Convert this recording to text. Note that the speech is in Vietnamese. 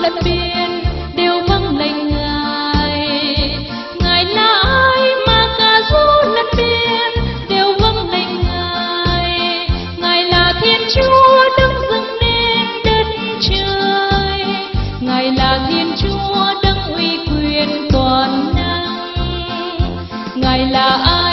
lân biên đều vâng lệnh ngài. Ngài là ai mà cả du lân biên đều vâng lệnh ngài? Ngài là thiên chúa đứng dựng nên đất trời. Ngài là thiên chúa đứng uy quyền toàn năng. Ngài là ai